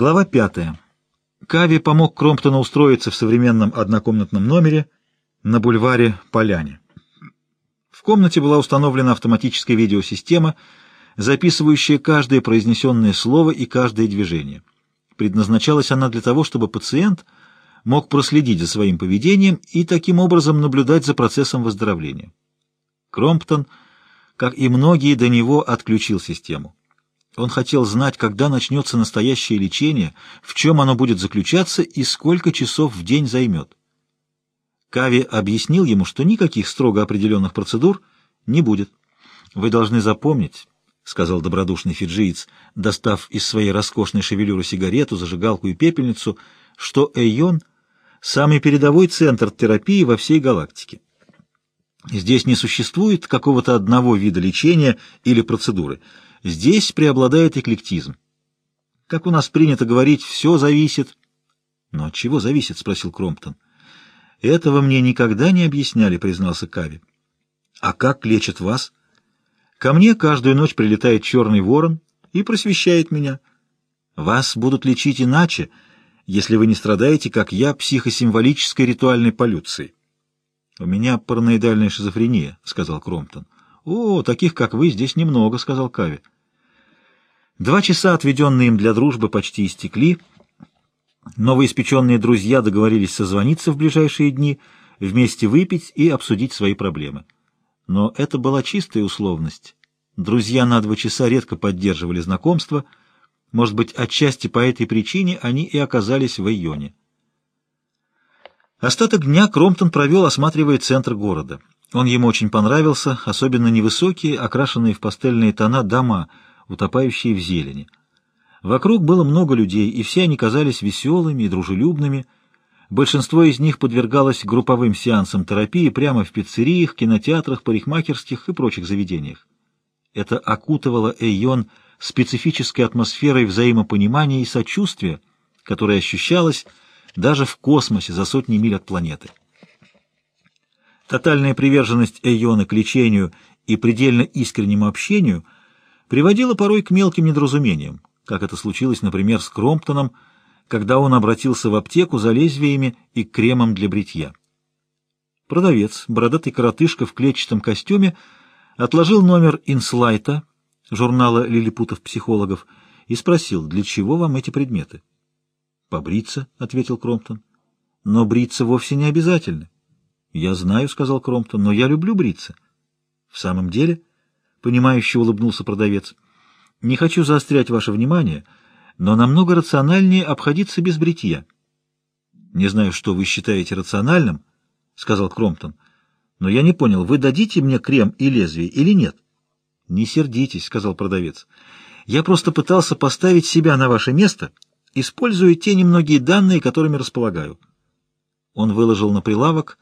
Глава пятая. Кави помог Кромптону устроиться в современном однокомнатном номере на бульваре Поляне. В комнате была установлена автоматическая видеосистема, записывающая каждое произнесенное слово и каждое движение. Предназначалась она для того, чтобы пациент мог проследить за своим поведением и таким образом наблюдать за процессом выздоровления. Кромптон, как и многие до него, отключил систему. Он хотел знать, когда начнется настоящее лечение, в чем оно будет заключаться и сколько часов в день займет. Кави объяснил ему, что никаких строго определенных процедур не будет. «Вы должны запомнить», — сказал добродушный фиджиец, достав из своей роскошной шевелюры сигарету, зажигалку и пепельницу, что Эйон — самый передовой центр терапии во всей галактике. Здесь не существует какого-то одного вида лечения или процедуры — Здесь преобладает эклектизм. Как у нас принято говорить, все зависит. Но от чего зависит? спросил Кромптон. Этого мне никогда не объясняли, признался Кави. А как лечат вас? Ко мне каждую ночь прилетает черный ворон и просвещает меня. Вас будут лечить иначе, если вы не страдаете, как я, психосимволической ритуальной полюцией. — У меня параноидальная шизофрения, — сказал Кромптон. «О, таких, как вы, здесь немного», — сказал Кави. Два часа, отведенные им для дружбы, почти истекли. Новоиспеченные друзья договорились созвониться в ближайшие дни, вместе выпить и обсудить свои проблемы. Но это была чистая условность. Друзья на два часа редко поддерживали знакомство. Может быть, отчасти по этой причине они и оказались в Айоне. Остаток дня Кромптон провел, осматривая центр города. Он ему очень понравился, особенно невысокие, окрашенные в пастельные тона дома, утопающие в зелени. Вокруг было много людей, и все они казались веселыми и дружелюбными. Большинство из них подвергалось групповым сеансам терапии прямо в пиццериях, кинотеатрах, парикмахерских и прочих заведениях. Это окутывало Эйон специфической атмосферой взаимопонимания и сочувствия, которая ощущалась даже в космосе за сотни миль от планеты. Тотальная приверженность Эйона к лечению и предельно искреннему общению приводила порой к мелким недоразумениям, как это случилось, например, с Кромптоном, когда он обратился в аптеку за лезвиями и кремом для бритья. Продавец, бородатый коротышка в клетчатом костюме, отложил номер «Инслайта» журнала лилипутов-психологов и спросил, для чего вам эти предметы? «Побриться», — ответил Кромптон. «Но бриться вовсе не обязательно. «Я знаю», — сказал Кромптон, — «но я люблю бриться». «В самом деле?» — понимающе улыбнулся продавец. «Не хочу заострять ваше внимание, но намного рациональнее обходиться без бритья». «Не знаю, что вы считаете рациональным», — сказал Кромптон, — «но я не понял, вы дадите мне крем и лезвие или нет?» «Не сердитесь», — сказал продавец. «Я просто пытался поставить себя на ваше место, используя те немногие данные, которыми располагаю». Он выложил на прилавок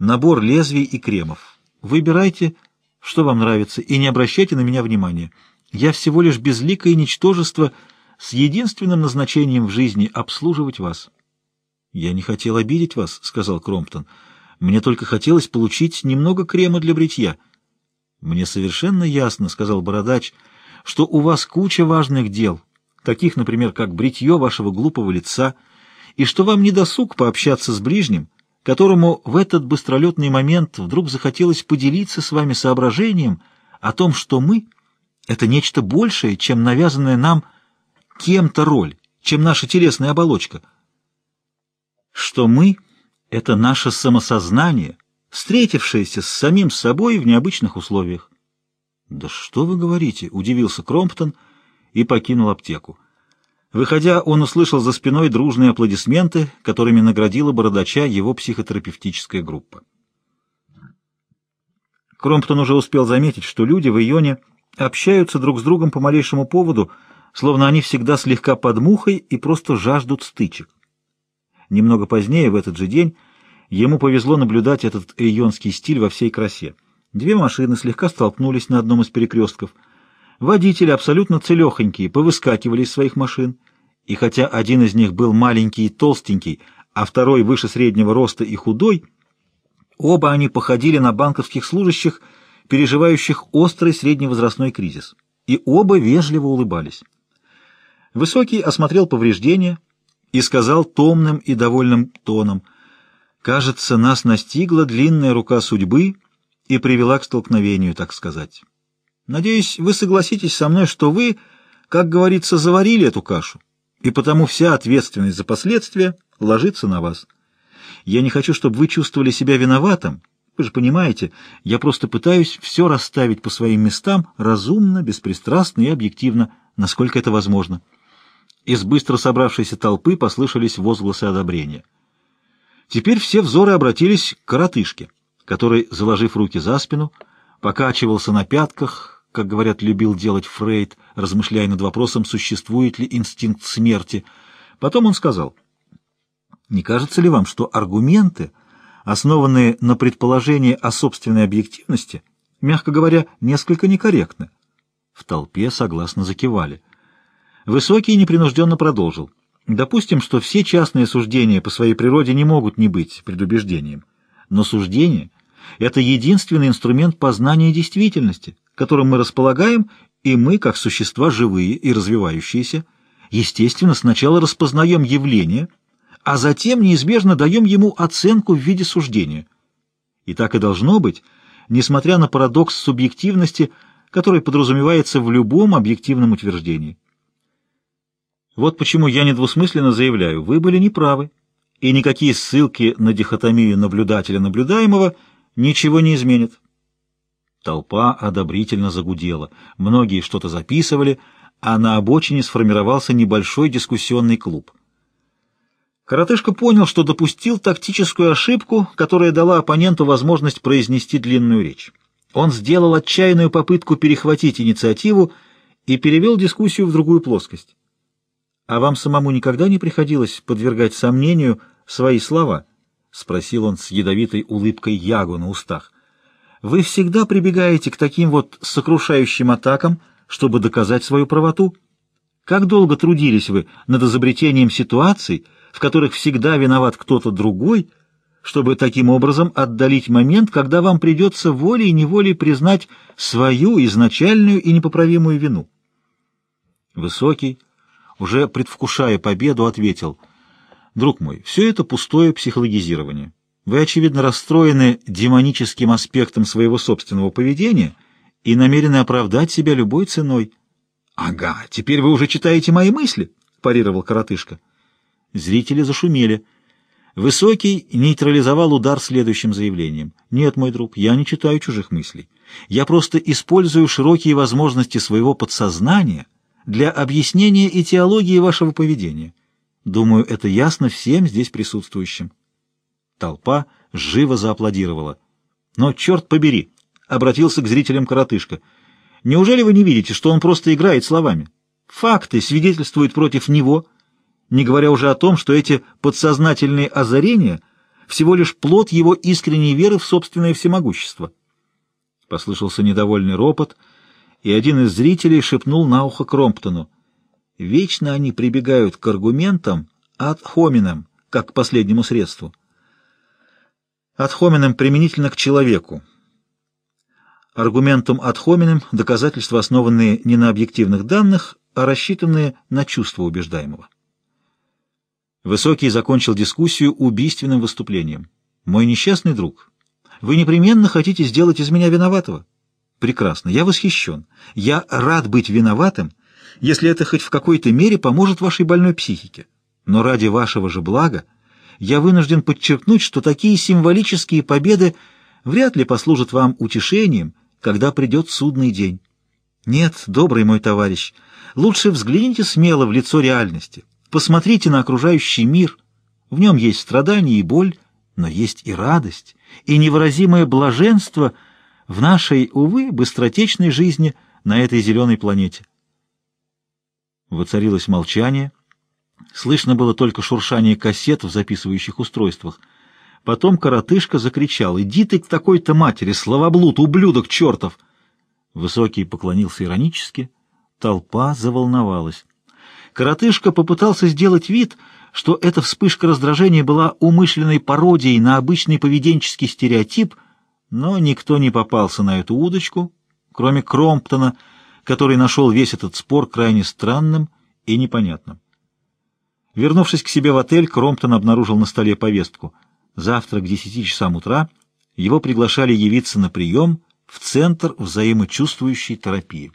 набор лезвий и кремов. Выбирайте, что вам нравится, и не обращайте на меня внимания. Я всего лишь безликое ничтожество с единственным назначением в жизни — обслуживать вас. — Я не хотел обидеть вас, — сказал Кромптон. — Мне только хотелось получить немного крема для бритья. — Мне совершенно ясно, — сказал Бородач, — что у вас куча важных дел, таких, например, как бритье вашего глупого лица, и что вам не досуг пообщаться с ближним, — которому в этот быстролетный момент вдруг захотелось поделиться с вами соображением о том, что мы — это нечто большее, чем навязанная нам кем-то роль, чем наша телесная оболочка. Что мы — это наше самосознание, встретившееся с самим собой в необычных условиях. «Да что вы говорите?» — удивился Кромптон и покинул аптеку. Выходя, он услышал за спиной дружные аплодисменты, которыми наградила бородача его психотерапевтическая группа. Кромптон уже успел заметить, что люди в июне общаются друг с другом по малейшему поводу, словно они всегда слегка под мухой и просто жаждут стычек. Немного позднее, в этот же день, ему повезло наблюдать этот эйонский стиль во всей красе. Две машины слегка столкнулись на одном из перекрестков — Водители, абсолютно целехонькие, повыскакивали из своих машин, и хотя один из них был маленький и толстенький, а второй выше среднего роста и худой, оба они походили на банковских служащих, переживающих острый средневозрастной кризис, и оба вежливо улыбались. Высокий осмотрел повреждения и сказал томным и довольным тоном, «Кажется, нас настигла длинная рука судьбы и привела к столкновению, так сказать. Надеюсь, вы согласитесь со мной, что вы, как говорится, заварили эту кашу, и потому вся ответственность за последствия ложится на вас. Я не хочу, чтобы вы чувствовали себя виноватым, вы же понимаете, я просто пытаюсь все расставить по своим местам разумно, беспристрастно и объективно, насколько это возможно». Из быстро собравшейся толпы послышались возгласы одобрения. Теперь все взоры обратились к коротышке, который, заложив руки за спину, покачивался на пятках, как говорят, любил делать Фрейд, размышляя над вопросом, существует ли инстинкт смерти. Потом он сказал, «Не кажется ли вам, что аргументы, основанные на предположении о собственной объективности, мягко говоря, несколько некорректны?» В толпе согласно закивали. Высокий непринужденно продолжил. Допустим, что все частные суждения по своей природе не могут не быть предубеждением. Но суждение — это единственный инструмент познания действительности, которым мы располагаем, и мы, как существа живые и развивающиеся, естественно, сначала распознаем явление, а затем неизбежно даем ему оценку в виде суждения. И так и должно быть, несмотря на парадокс субъективности, который подразумевается в любом объективном утверждении. Вот почему я недвусмысленно заявляю, вы были неправы, и никакие ссылки на дихотомию наблюдателя-наблюдаемого ничего не изменят. Толпа одобрительно загудела, многие что-то записывали, а на обочине сформировался небольшой дискуссионный клуб. Коротышка понял, что допустил тактическую ошибку, которая дала оппоненту возможность произнести длинную речь. Он сделал отчаянную попытку перехватить инициативу и перевел дискуссию в другую плоскость. «А вам самому никогда не приходилось подвергать сомнению свои слова?» — спросил он с ядовитой улыбкой Ягу на устах. «Вы всегда прибегаете к таким вот сокрушающим атакам, чтобы доказать свою правоту? Как долго трудились вы над изобретением ситуаций, в которых всегда виноват кто-то другой, чтобы таким образом отдалить момент, когда вам придется волей-неволей признать свою изначальную и непоправимую вину?» Высокий, уже предвкушая победу, ответил, «Друг мой, все это пустое психологизирование. Вы, очевидно, расстроены демоническим аспектом своего собственного поведения и намерены оправдать себя любой ценой». «Ага, теперь вы уже читаете мои мысли», — парировал коротышка. Зрители зашумели. Высокий нейтрализовал удар следующим заявлением. «Нет, мой друг, я не читаю чужих мыслей. Я просто использую широкие возможности своего подсознания» для объяснения и теологии вашего поведения. Думаю, это ясно всем здесь присутствующим. Толпа живо зааплодировала. Но, черт побери, обратился к зрителям коротышка. Неужели вы не видите, что он просто играет словами? Факты свидетельствуют против него, не говоря уже о том, что эти подсознательные озарения всего лишь плод его искренней веры в собственное всемогущество. Послышался недовольный ропот — и один из зрителей шепнул на ухо Кромптону. Вечно они прибегают к аргументам от хоминам, как к последнему средству. От хоминам применительно к человеку. Аргументом от хоминам доказательства, основанные не на объективных данных, а рассчитанные на чувство убеждаемого. Высокий закончил дискуссию убийственным выступлением. «Мой несчастный друг, вы непременно хотите сделать из меня виноватого. Прекрасно, я восхищен. Я рад быть виноватым, если это хоть в какой-то мере поможет вашей больной психике. Но ради вашего же блага я вынужден подчеркнуть, что такие символические победы вряд ли послужат вам утешением, когда придет судный день. Нет, добрый мой товарищ, лучше взгляните смело в лицо реальности, посмотрите на окружающий мир. В нем есть страдания и боль, но есть и радость, и невыразимое блаженство — в нашей, увы, быстротечной жизни на этой зеленой планете. Воцарилось молчание. Слышно было только шуршание кассет в записывающих устройствах. Потом коротышка закричал «Иди ты к такой-то матери, словоблуд, ублюдок чертов!» Высокий поклонился иронически. Толпа заволновалась. Коротышка попытался сделать вид, что эта вспышка раздражения была умышленной пародией на обычный поведенческий стереотип — но никто не попался на эту удочку, кроме Кромптона, который нашел весь этот спор крайне странным и непонятным. Вернувшись к себе в отель, Кромптон обнаружил на столе повестку. Завтра к 10 часам утра его приглашали явиться на прием в Центр взаимочувствующей терапии.